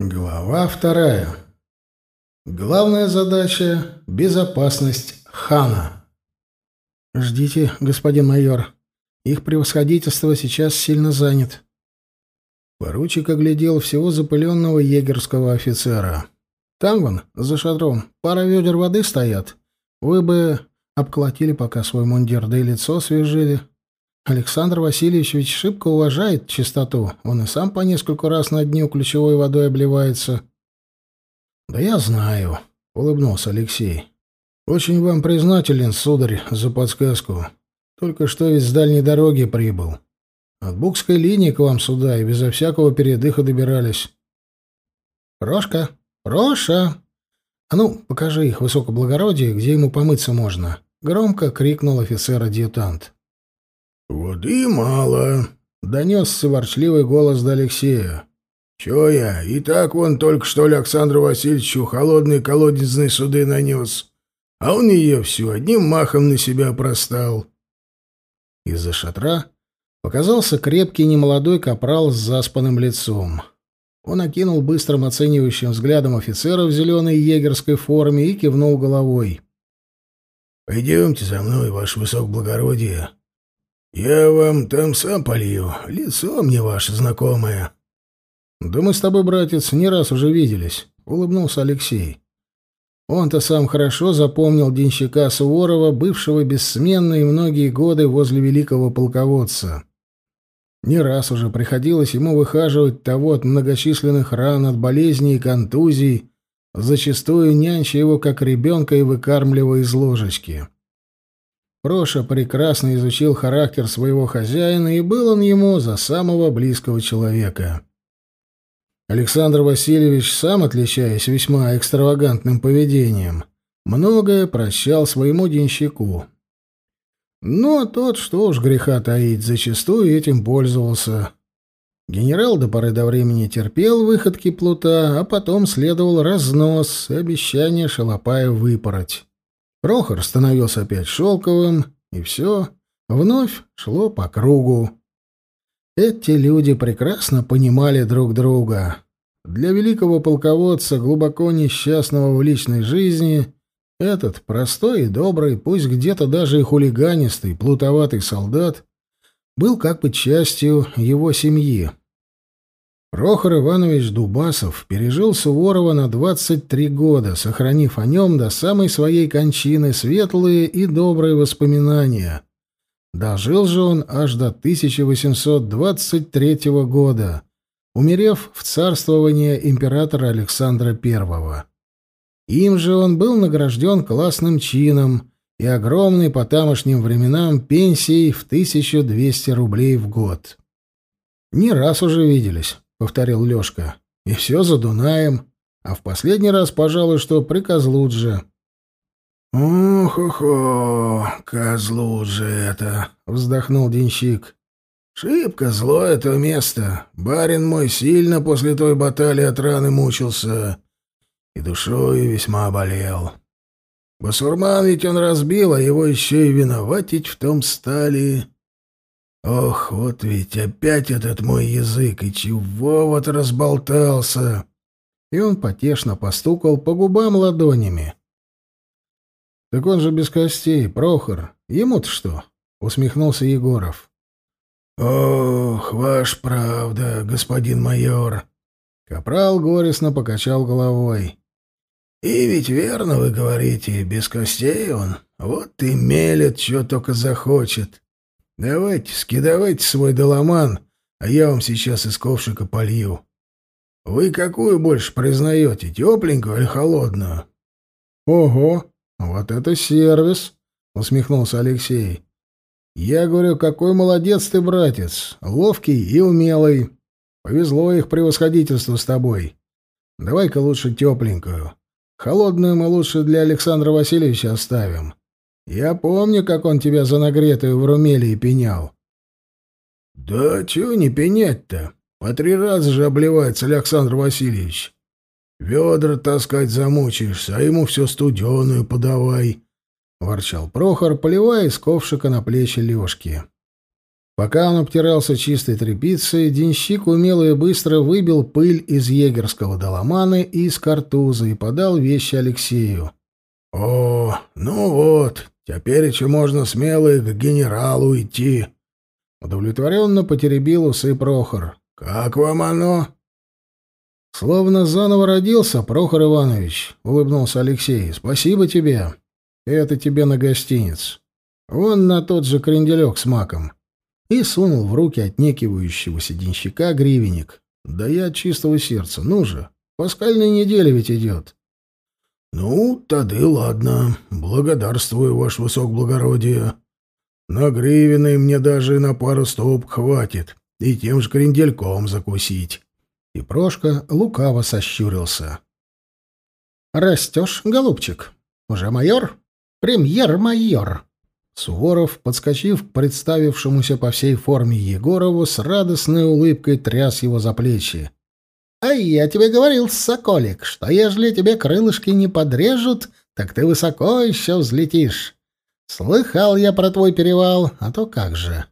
Глава вторая. Главная задача — безопасность хана. «Ждите, господин майор. Их превосходительство сейчас сильно занят». Поручик оглядел всего запыленного егерского офицера. «Там вон, за шатром, пара ведер воды стоят. Вы бы обколотили пока свой мундир, да и лицо свежили. Александр Васильевич шибко уважает чистоту. Он и сам по нескольку раз на дню ключевой водой обливается. — Да я знаю, — улыбнулся Алексей. — Очень вам признателен, сударь, за подсказку. Только что ведь с дальней дороги прибыл. От Букской линии к вам сюда и безо всякого передыха добирались. — Прошка, Проша! А ну, покажи их высокоблагородие, где ему помыться можно. — громко крикнул офицер-адъютант. — «Воды мало», — донесся ворчливый голос до Алексея. «Чё я? И так вон только что Александру Васильевичу холодные колодезные суды нанес, а он ее всю одним махом на себя простал». Из-за шатра показался крепкий немолодой капрал с заспанным лицом. Он окинул быстрым оценивающим взглядом офицера в зеленой егерской форме и кивнул головой. «Пойдемте за мной, ваше высокоблагородие. «Я вам там сам полью. Лицо мне ваше знакомое». «Да мы с тобой, братец, не раз уже виделись», — улыбнулся Алексей. Он-то сам хорошо запомнил денщика Суворова, бывшего бессменно и многие годы возле великого полководца. Не раз уже приходилось ему выхаживать того от многочисленных ран, от болезней и контузий, зачастую нянча его как ребенка и выкармливая из ложечки. Проша прекрасно изучил характер своего хозяина, и был он ему за самого близкого человека. Александр Васильевич, сам отличаясь весьма экстравагантным поведением, многое прощал своему денщику. Но тот, что уж греха таить, зачастую этим пользовался. Генерал до поры до времени терпел выходки плута, а потом следовал разнос и обещание Шалопая выпороть. Прохор становился опять шелковым, и все вновь шло по кругу. Эти люди прекрасно понимали друг друга. Для великого полководца, глубоко несчастного в личной жизни, этот простой и добрый, пусть где-то даже и хулиганистый, плутоватый солдат, был как бы частью его семьи. Прохор Иванович Дубасов пережил Суворова на 23 года, сохранив о нем до самой своей кончины светлые и добрые воспоминания. Дожил же он аж до 1823 года, умерев в царствование императора Александра I. Им же он был награжден классным чином и огромной по тамошним временам пенсией в 1200 рублей в год. Не раз уже виделись. — повторил Лёшка. «И все за Дунаем. А в последний раз, пожалуй, что при Козлудже». «Ох-охо, Козлудже это!» — вздохнул денщик. «Шибко зло это место. Барин мой сильно после той баталии от раны мучился и душой весьма болел. Басурман ведь он разбил, а его еще и виноватить в том стали. Ох, вот ведь опять этот мой язык, и чего вот разболтался!» И он потешно постукал по губам ладонями. «Так он же без костей, Прохор. Ему-то что?» — усмехнулся Егоров. «Ох, ваш правда, господин майор!» Капрал горестно покачал головой. «И ведь верно вы говорите, без костей он. Вот и мелет, что только захочет. Давайте, скидывайте свой доломан, а я вам сейчас из ковшика полью. Вы какую больше признаете, тепленькую или холодную? Ого, вот это сервис, усмехнулся Алексей. Я говорю, какой молодец ты, братец, ловкий и умелый. Повезло их превосходительству с тобой. Давай-ка лучше тепленькую. Холодную мы лучше для Александра Васильевича оставим. Я помню, как он тебя за нагретую в Румелии пенял. — Да чего не пенять-то? По три раза же обливается Александр Васильевич. Ведра таскать замучаешься, а ему все студеную подавай, — ворчал Прохор, поливая из ковшика на плечи Лешки. Пока он обтирался чистой тряпицей, денщик умело и быстро выбил пыль из егерского доломана и из картуза и подал вещи Алексею. — О, ну вот, теперь еще можно смело и к генералу идти. Удовлетворенно потеребил усы Прохор. — Как вам оно? — Словно заново родился, Прохор Иванович, — улыбнулся Алексей. — Спасибо тебе. Это тебе на гостиниц. Вон на тот же кренделек с маком. — и сунул в руки отнекивающегося денщика гривенник. «Да я от чистого сердца. Ну же, паскальная неделя ведь идет». «Ну, тады ладно. Благодарствую, ваше высокоблагородие. На гривенной мне даже на пару стоп хватит, и тем же крендельком закусить». И Прошка лукаво сощурился. «Растешь, голубчик? Уже майор? Премьер-майор!» Суворов, подскочив к представившемуся по всей форме Егорову, с радостной улыбкой тряс его за плечи. «А я тебе говорил, соколик, что ежели тебе крылышки не подрежут, так ты высоко еще взлетишь. Слыхал я про твой перевал, а то как же.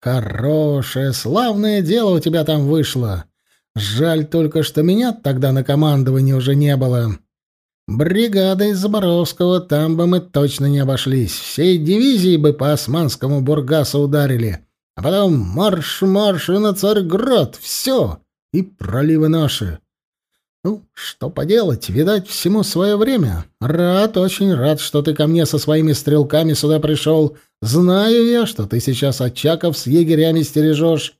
Хорошее, славное дело у тебя там вышло. Жаль только, что меня тогда на командовании уже не было. Бригада из Заборовского там бы мы точно не обошлись. Всей дивизией бы по османскому Бургасу ударили. А потом марш-марш и на Царьград. Все. И проливы наши. Ну, что поделать, видать, всему свое время. Рад, очень рад, что ты ко мне со своими стрелками сюда пришел. Знаю я, что ты сейчас Очаков с егерями стережешь.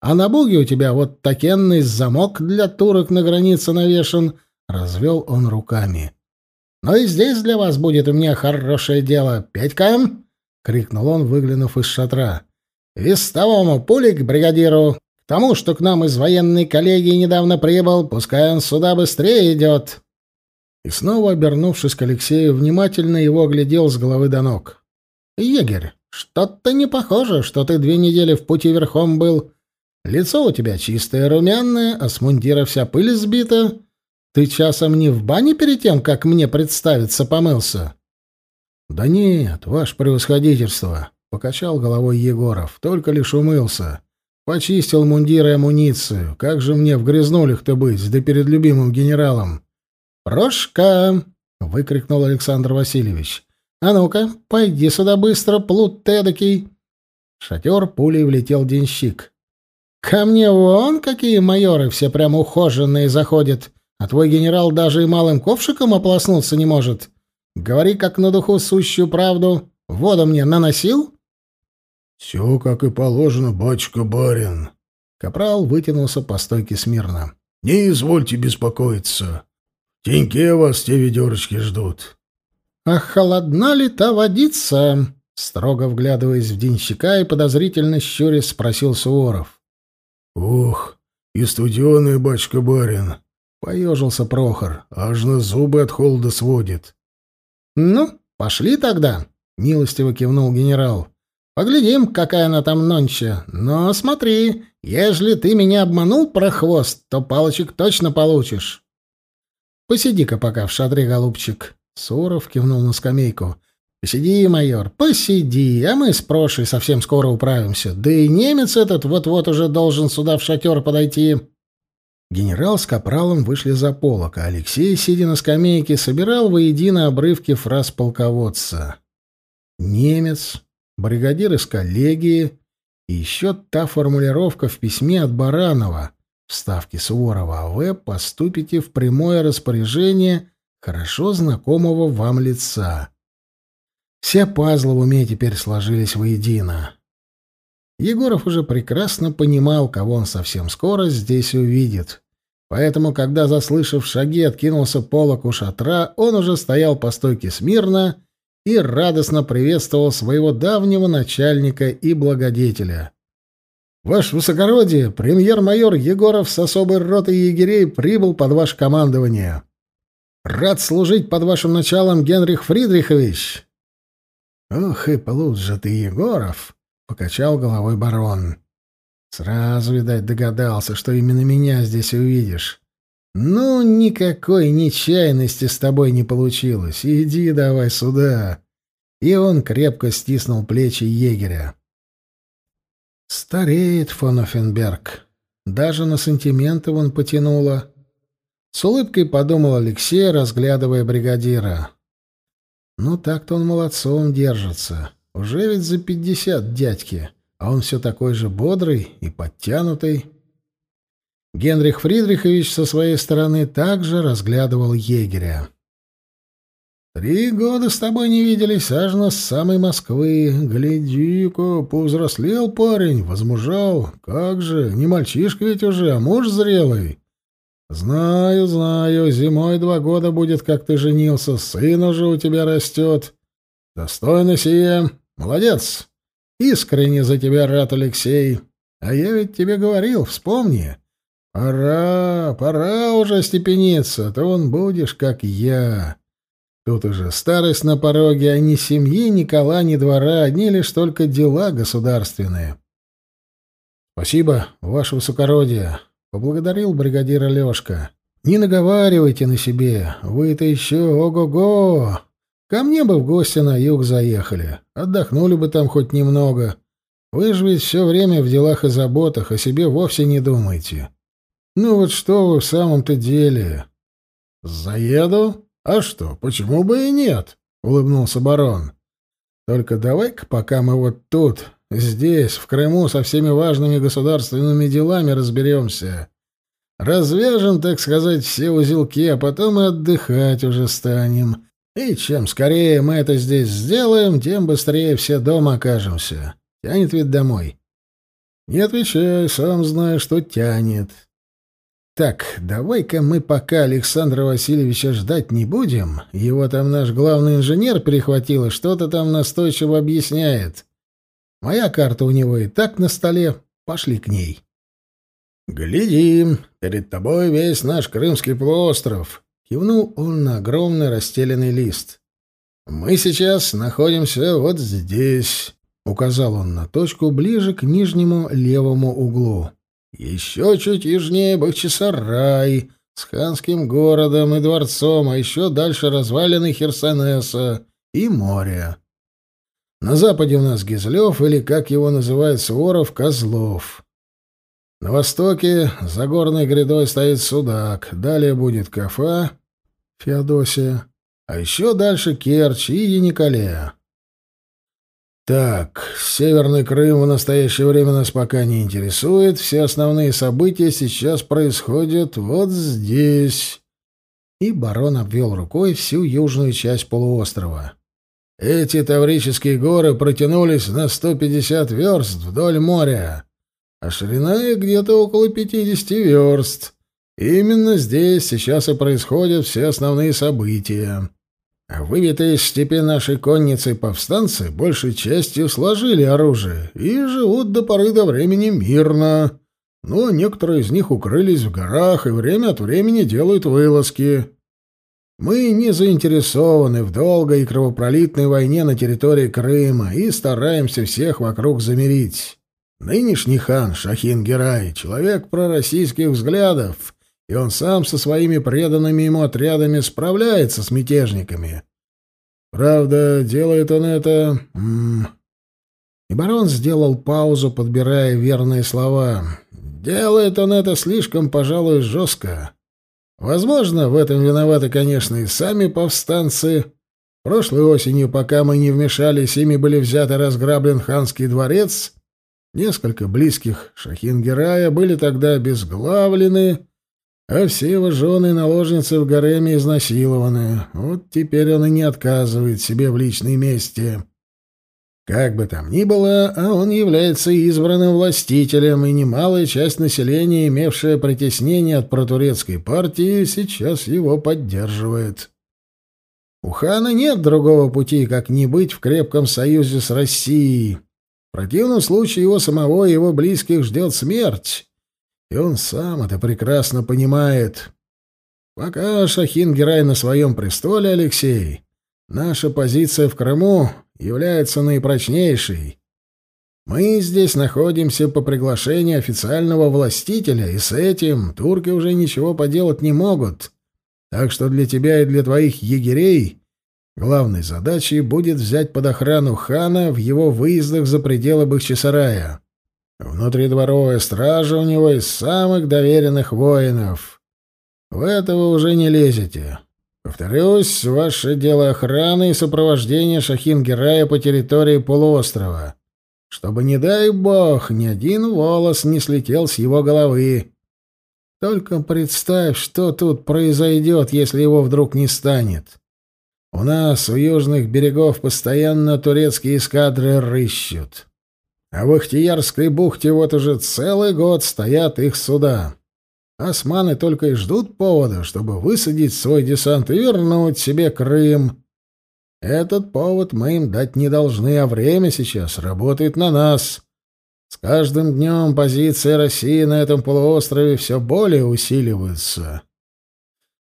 А на буге у тебя вот такенный замок для турок на границе навешан — Развел он руками. «Ну и здесь для вас будет у меня хорошее дело. Петька!» — крикнул он, выглянув из шатра. «Вестовому пули к бригадиру. Тому, что к нам из военной коллегии недавно прибыл, пускай он сюда быстрее идет». И снова, обернувшись к Алексею, внимательно его оглядел с головы до ног. «Егерь, что-то не похоже, что ты две недели в пути верхом был. Лицо у тебя чистое, румяное, а с мундира вся пыль сбита». Ты часом не в бане перед тем, как мне представиться, помылся? Да нет, ваше превосходительство, покачал головой Егоров. Только лишь умылся. Почистил мундир и амуницию. Как же мне в грязнулях-то быть, да перед любимым генералом? Прошка! выкрикнул Александр Васильевич. А ну-ка, пойди сюда быстро, плут тедакий. В шатер пулей влетел денщик. Ко мне вон какие майоры все прямо ухоженные заходят. А твой генерал даже и малым ковшиком ополоснуться не может. Говори как на духу сущую правду. Воду мне наносил?» «Все как и положено, батюшка-барин». Капрал вытянулся по стойке смирно. «Не извольте беспокоиться. В теньке вас те ведерочки ждут». «А холодна ли та водица?» Строго вглядываясь в денщика и подозрительно щурясь, спросил Суворов. «Ух, и студеный, батюшка-барин. Поежился Прохор. Аж на зубы от холода сводит. «Ну, пошли тогда», — милостиво кивнул генерал. «Поглядим, какая она там нонче. Но смотри, ежели ты меня обманул про хвост, то палочек точно получишь». «Посиди-ка пока в шатре, голубчик», — Суров кивнул на скамейку. «Посиди, майор, посиди, а мы с Прошей совсем скоро управимся. Да и немец этот вот-вот уже должен сюда в шатер подойти». Генерал с капралом вышли за полок, а Алексей, сидя на скамейке, собирал воедино обрывки фраз полководца. «Немец», «бригадир из коллегии» и еще та формулировка в письме от Баранова в ставке Суворова, а вы поступите в прямое распоряжение хорошо знакомого вам лица. Все пазлы в уме теперь сложились воедино. Егоров уже прекрасно понимал, кого он совсем скоро здесь увидит. Поэтому, когда, заслышав шаги, откинулся полок у шатра, он уже стоял по стойке смирно и радостно приветствовал своего давнего начальника и благодетеля. «Ваше высокородие, премьер-майор Егоров с особой ротой егерей прибыл под ваше командование. Рад служить под вашим началом, Генрих Фридрихович!» «Ох и плут ты, Егоров!» — покачал головой барон. Сразу, видать, догадался, что именно меня здесь увидишь. Ну, никакой нечаянности с тобой не получилось. Иди давай сюда. И он крепко стиснул плечи егеря. Стареет фон Оффенберг. Даже на сантименты он потянуло. С улыбкой подумал Алексей, разглядывая бригадира. Ну, так-то он молодцом держится. Уже ведь за пятьдесят дядьки, а он все такой же бодрый и подтянутый. Генрих Фридрихович со своей стороны также разглядывал егеря. «Три года с тобой не виделись, аж с самой Москвы. Гляди-ка, повзрослел парень, возмужал. Как же, не мальчишка ведь уже, а муж зрелый. Знаю, знаю, зимой два года будет, как ты женился, сын уже у тебя растет. Достойно сие. Молодец. Искренне за тебя рад, Алексей. А я ведь тебе говорил, вспомни». Пора, пора уже степениться, а то он будешь, как я. Тут уже старость на пороге, а ни семьи, ни кола, ни двора, одни лишь только дела государственные. Спасибо, ваше высокородие, поблагодарил бригадир Алешка. Не наговаривайте на себе, вы-то еще ого-го. Ко мне бы в гости на юг заехали, отдохнули бы там хоть немного. Вы же ведь все время в делах и заботах, о себе вовсе не думаете. Ну вот что вы в самом-то деле? Заеду? А что, почему бы и нет? Улыбнулся барон. Только давай-ка, пока мы вот тут, здесь, в Крыму, со всеми важными государственными делами разберемся. Развяжем, так сказать, все узелки, а потом и отдыхать уже станем. И чем скорее мы это здесь сделаем, тем быстрее все дома окажемся. Тянет ведь домой. Не отвечай, сам знаешь, что тянет. Так, давай-ка мы пока Александра Васильевича ждать не будем. Его там наш главный инженер перехватил и что-то там настойчиво объясняет. Моя карта у него и так на столе. Пошли к ней. «Гляди, перед тобой весь наш Крымский полуостров», — кивнул он на огромный расстеленный лист. «Мы сейчас находимся вот здесь», — указал он на точку ближе к нижнему левому углу. Еще чуть южнее Бахчисарай с ханским городом и дворцом, а еще дальше развалины Херсонеса и море. На западе у нас Гизлев, или, как его называют Суворов, Козлов. На востоке за горной грядой стоит Судак, далее будет Кафа, Феодосия, а еще дальше Керчь и Яникалея. Так, Северный Крым в настоящее время нас пока не интересует. Все основные события сейчас происходят вот здесь. И барон обвел рукой всю южную часть полуострова. Эти Таврические горы протянулись на 150 верст вдоль моря, а ширина их где-то около 50 верст. Именно здесь сейчас и происходят все основные события. Выбитые из степи нашей конницы повстанцы большей частью сложили оружие и живут до поры до времени мирно. Но некоторые из них укрылись в горах и время от времени делают вылазки. Мы не заинтересованы в долгой и кровопролитной войне на территории Крыма и стараемся всех вокруг замирить. Нынешний хан Шахин Герай — человек пророссийских взглядов и он сам со своими преданными ему отрядами справляется с мятежниками. Правда, делает он это... И барон сделал паузу, подбирая верные слова. Делает он это слишком, пожалуй, жестко. Возможно, в этом виноваты, конечно, и сами повстанцы. Прошлой осенью, пока мы не вмешались, ими были взяты разграблен ханский дворец. Несколько близких Шахингерая были тогда обезглавлены, а все его жены и наложницы в гареме изнасилованы. Вот теперь он и не отказывает себе в личной мести. Как бы там ни было, а он является избранным властителем, и немалая часть населения, имевшая притеснение от протурецкой партии, сейчас его поддерживает. У хана нет другого пути, как не быть в крепком союзе с Россией. В противном случае его самого и его близких ждет смерть. И он сам это прекрасно понимает. Пока Шахин Герай на своем престоле, Алексей, наша позиция в Крыму является наипрочнейшей. Мы здесь находимся по приглашению официального властителя, и с этим турки уже ничего поделать не могут. Так что для тебя и для твоих егерей главной задачей будет взять под охрану хана в его выездах за пределы Бахчисарая. Внутридворовая стража у него из самых доверенных воинов. В это вы уже не лезете. Повторюсь, ваше дело охраны и сопровождения Шахин-Герая по территории полуострова, чтобы, не дай бог, ни один волос не слетел с его головы. Только представь, что тут произойдет, если его вдруг не станет. У нас у южных берегов постоянно турецкие эскадры рыщут. А в Ихтиярской бухте вот уже целый год стоят их суда. Османы только и ждут повода, чтобы высадить свой десант и вернуть себе Крым. Этот повод мы им дать не должны, а время сейчас работает на нас. С каждым днем позиции России на этом полуострове все более усиливаются.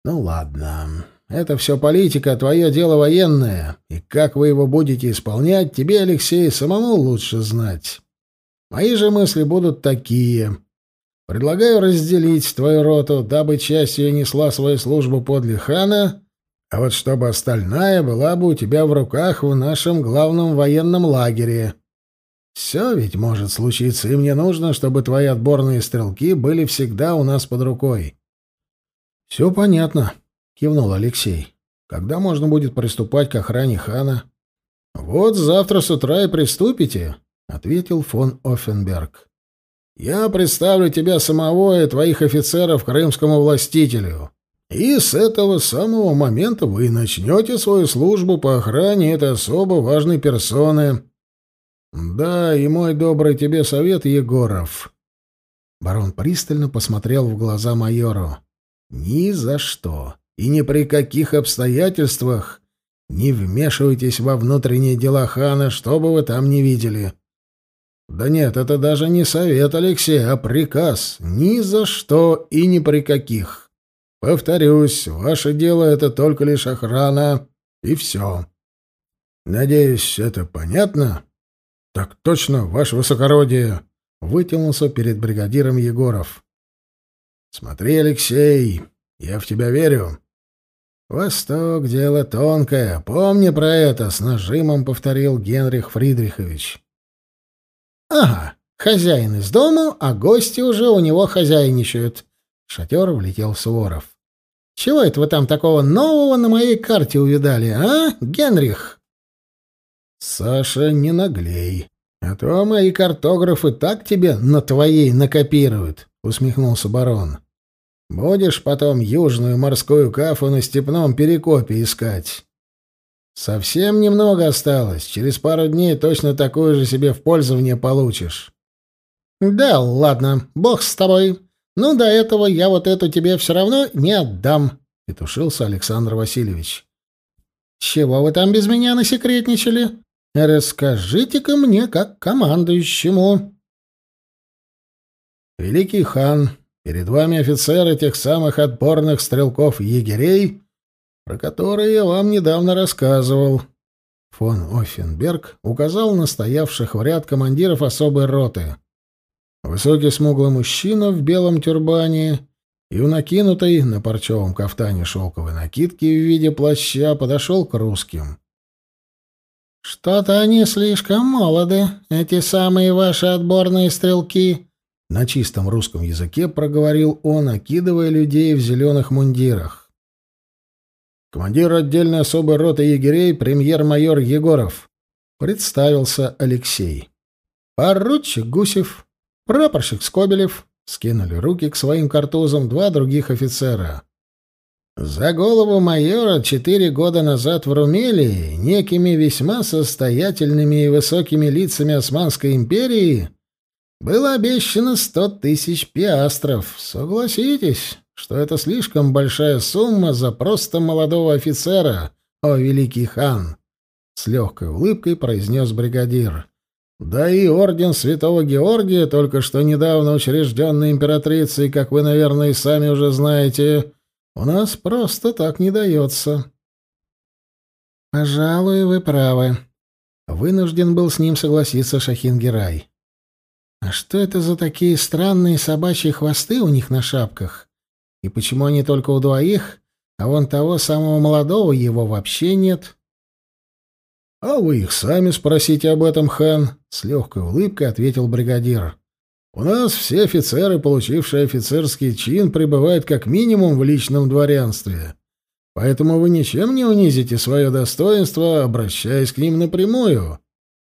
Ну ладно, это все политика, твое дело военное, и как вы его будете исполнять, тебе, Алексей, самому лучше знать. Мои же мысли будут такие. Предлагаю разделить твою роту, дабы часть ее несла свою службу подле хана, а вот чтобы остальная была бы у тебя в руках в нашем главном военном лагере. Все ведь может случиться, и мне нужно, чтобы твои отборные стрелки были всегда у нас под рукой. — Все понятно, — кивнул Алексей. — Когда можно будет приступать к охране хана? — Вот завтра с утра и приступите, — ответил фон Оффенберг. Я представлю тебя самого и твоих офицеров крымскому властителю. И с этого самого момента вы начнете свою службу по охране этой особо важной персоны. Да, и мой добрый тебе совет, Егоров. Барон пристально посмотрел в глаза майору. Ни за что и ни при каких обстоятельствах не вмешивайтесь во внутренние дела хана, что бы вы там ни видели. Да нет, это даже не совет, Алексей, а приказ. Ни за что и ни при каких. Повторюсь, ваше дело — это только лишь охрана, и все. Надеюсь, это понятно? Так точно, ваше высокородие, — вытянулся перед бригадиром Егоров. Смотри, Алексей, я в тебя верю. Восток — дело тонкое. Помни про это, — с нажимом повторил Генрих Фридрихович. «Ага, хозяин из дому, а гости уже у него хозяйничают». В шатер влетел Суворов. «Чего это вы там такого нового на моей карте увидали, а, Генрих?» «Саша, не наглей. А то мои картографы так тебе на твоей накопируют», — усмехнулся барон. «Будешь потом южную морскую кафу на степном перекопе искать». Совсем немного осталось. Через пару дней точно такую же себе в пользование получишь. Да, ладно, бог с тобой. Ну, до этого я вот эту тебе все равно не отдам, — петушился Александр Васильевич. Чего вы там без меня насекретничали? Расскажите-ка мне, как командующему. Великий хан, перед вами офицеры тех самых отборных стрелков-егерей, про которые я вам недавно рассказывал. Фон Оффенберг указал на стоявших в ряд командиров особой роты. Высокий смуглый мужчина в белом тюрбане и в накинутой на парчевом кафтане шелковой накидки в виде плаща подошел к русским. «Что-то они слишком молоды, эти самые ваши отборные стрелки», — на чистом русском языке проговорил он, окидывая людей в зеленых мундирах. Командир отдельной особой роты егерей премьер-майор Егоров. Представился Алексей. Поручик Гусев, прапорщик Скобелев скинули руки к своим картузам два других офицера. За голову майора четыре года назад в Румелии некими весьма состоятельными и высокими лицами Османской империи было обещано сто тысяч пиастров. Согласитесь, что это слишком большая сумма за просто молодого офицера, о великий хан!» С легкой улыбкой произнес бригадир. «Да и орден святого Георгия, только что недавно учрежденный императрицей, как вы, наверное, и сами уже знаете, у нас просто так не дается». «Пожалуй, вы правы», — вынужден был с ним согласиться Шахин-Герай. «А что это за такие странные собачьи хвосты у них на шапках?» И почему они только у двоих, а вон того самого молодого его вообще нет? — А вы их сами спросите об этом, хан, — с легкой улыбкой ответил бригадир. У нас все офицеры, получившие офицерский чин, пребывают как минимум в личном дворянстве. Поэтому вы ничем не унизите свое достоинство, обращаясь к ним напрямую.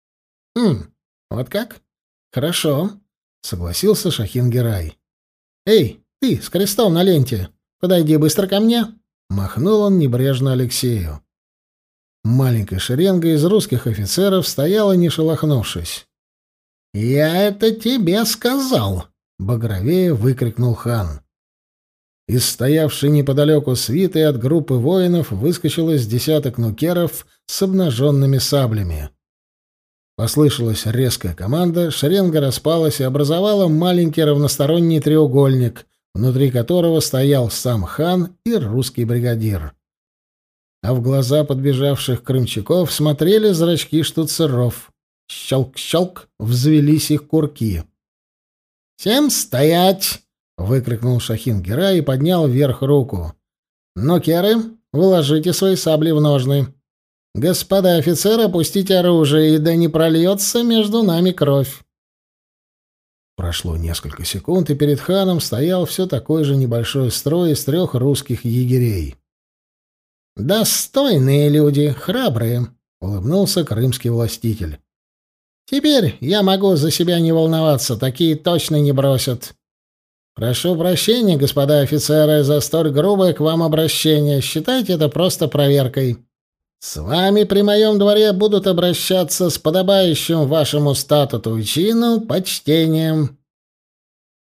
— Хм, вот как? Хорошо, — согласился Шахин Герай. — Эй, ты с крестом на ленте, подойди быстро ко мне. Махнул он небрежно Алексею. Маленькая шеренга из русских офицеров стояла, не шелохнувшись. «Я это тебе сказал!» — багровее выкрикнул хан. Из стоявшей неподалеку свиты от группы воинов выскочило десяток нукеров с обнаженными саблями. Послышалась резкая команда, шеренга распалась и образовала маленький равносторонний треугольник, внутри которого стоял сам хан и русский бригадир. А в глаза подбежавших крымчаков смотрели зрачки штуцеров. Щелк-щелк взвелись их курки. «Всем стоять!» — выкрикнул Шахин Гера и поднял вверх руку. «Ну, керы, выложите свои сабли в ножны. Господа офицеры, опустите оружие, и да не прольется между нами кровь». Прошло несколько секунд, и перед ханом стоял все такой же небольшой строй из трех русских егерей. «Достойные люди, храбрые», — улыбнулся крымский властитель. «Теперь я могу за себя не волноваться, такие точно не бросят. Прошу прощения, господа офицеры, за столь грубое к вам обращение. Считайте это просто проверкой. С вами при моем дворе будут обращаться с подобающим вашему статуту и чину почтением.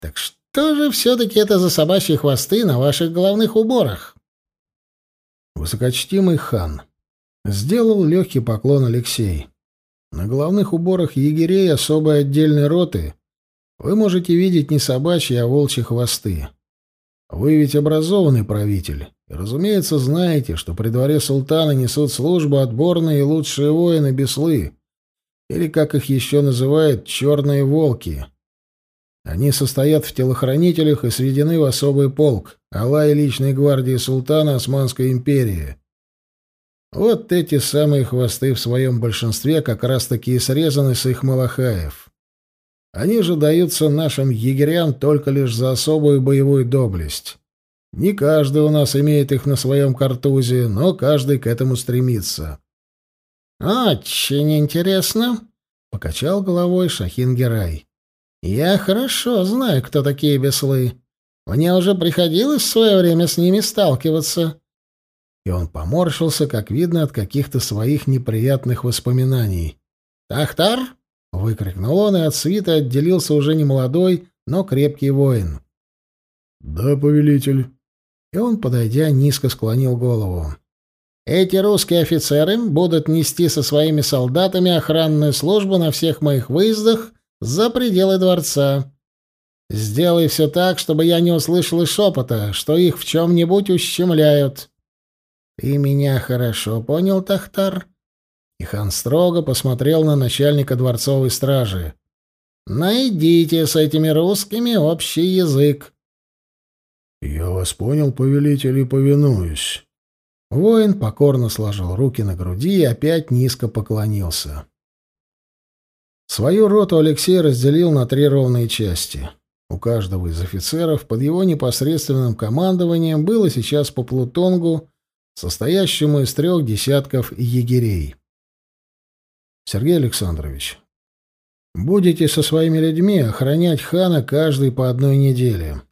Так что же все-таки это за собачьи хвосты на ваших головных уборах? Высокочтимый хан. Сделал легкий поклон Алексей. На головных уборах егерей особой отдельной роты вы можете видеть не собачьи, а волчьи хвосты. Вы ведь образованный правитель, и, разумеется, знаете, что при дворе султана несут службу отборные и лучшие воины Беслы, или, как их еще называют, черные волки. Они состоят в телохранителях и сведены в особый полк, Аллай личной гвардии султана Османской империи. Вот эти самые хвосты в своем большинстве как раз-таки и срезаны с их малахаев. Они же даются нашим егерям только лишь за особую боевую доблесть. Не каждый у нас имеет их на своем картузе, но каждый к этому стремится. «Очень интересно», — покачал головой Шахин Герай. «Я хорошо знаю, кто такие беслы. Мне уже приходилось в свое время с ними сталкиваться». И он поморщился, как видно, от каких-то своих неприятных воспоминаний. «Тахтар!» — выкрикнул он, и от свита отделился уже не молодой, но крепкий воин. «Да, повелитель». И он, подойдя, низко склонил голову. «Эти русские офицеры будут нести со своими солдатами охранную службу на всех моих выездах за пределы дворца. Сделай все так, чтобы я не услышал и шепота, что их в чем-нибудь ущемляют. Ты меня хорошо понял, Тахтар?» И хан строго посмотрел на начальника дворцовой стражи. «Найдите с этими русскими общий язык». «Я вас понял, повелитель, и повинуюсь». Воин покорно сложил руки на груди и опять низко поклонился. Свою роту Алексей разделил на три ровные части. У каждого из офицеров под его непосредственным командованием было сейчас по плутонгу, состоящему из трех десятков егерей. Сергей Александрович, будете со своими людьми охранять хана каждый по одной неделе.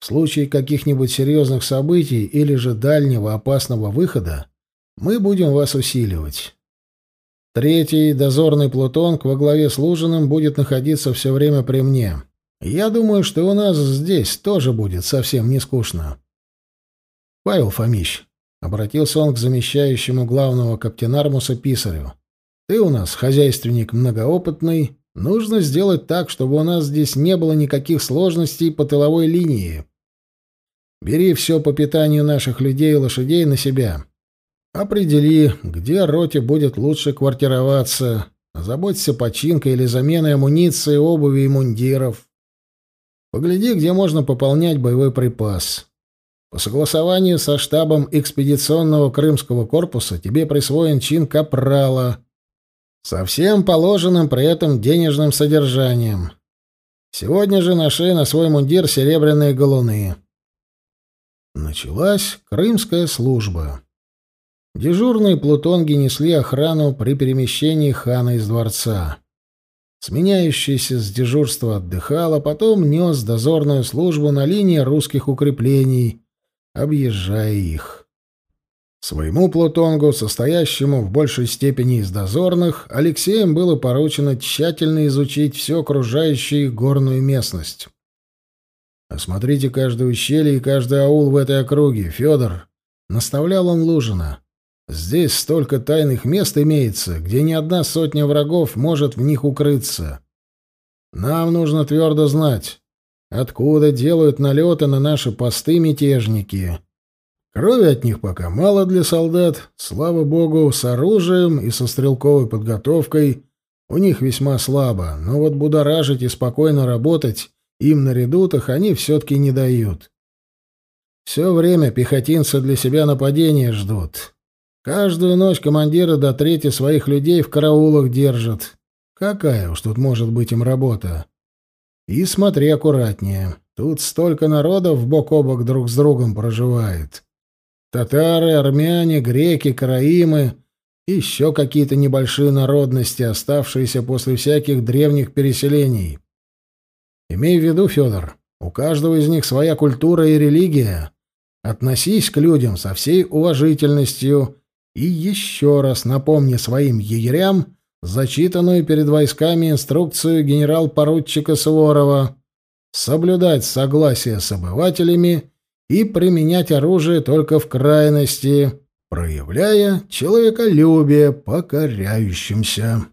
В случае каких-нибудь серьезных событий или же дальнего опасного выхода мы будем вас усиливать. Третий дозорный Плутонг во главе с Лужиным будет находиться все время при мне. Я думаю, что у нас здесь тоже будет совсем не скучно. Павел Фомич, обратился он к замещающему главного каптенармуса Писарю. Ты у нас хозяйственник многоопытный, нужно сделать так, чтобы у нас здесь не было никаких сложностей по тыловой линии. Бери все по питанию наших людей и лошадей на себя. Определи, где роте будет лучше квартироваться. Заботься починкой или заменой амуниции, обуви и мундиров. Погляди, где можно пополнять боевой припас. По согласованию со штабом экспедиционного Крымского корпуса тебе присвоен чин капрала со всем положенным при этом денежным содержанием. Сегодня же нашли на свой мундир серебряные галуны. Началась крымская служба. Дежурные плутонги несли охрану при перемещении хана из дворца. Сменяющийся с дежурства отдыхал, а потом нес дозорную службу на линии русских укреплений, объезжая их. Своему плутонгу, состоящему в большей степени из дозорных, Алексеем было поручено тщательно изучить всю окружающую горную местность. «Осмотрите каждое ущелье и каждый аул в этой округе, Федор», — наставлял он Лужина. «Здесь столько тайных мест имеется, где ни одна сотня врагов может в них укрыться. Нам нужно твердо знать, откуда делают налеты на наши посты мятежники. Крови от них пока мало для солдат, слава богу, с оружием и со стрелковой подготовкой у них весьма слабо, но вот будоражить и спокойно работать им на редутах они все-таки не дают. Все время пехотинцы для себя нападения ждут. Каждую ночь командиры до трети своих людей в караулах держат. Какая уж тут может быть им работа? И смотри аккуратнее. Тут столько народов бок о бок друг с другом проживает. Татары, армяне, греки, караимы, еще какие-то небольшие народности, оставшиеся после всяких древних переселений. Имей в виду, Федор, у каждого из них своя культура и религия. Относись к людям со всей уважительностью и еще раз напомни своим егерям зачитанную перед войсками инструкцию генерал-поручика Суворова соблюдать согласие с обывателями и применять оружие только в крайности, проявляя человеколюбие покоряющимся.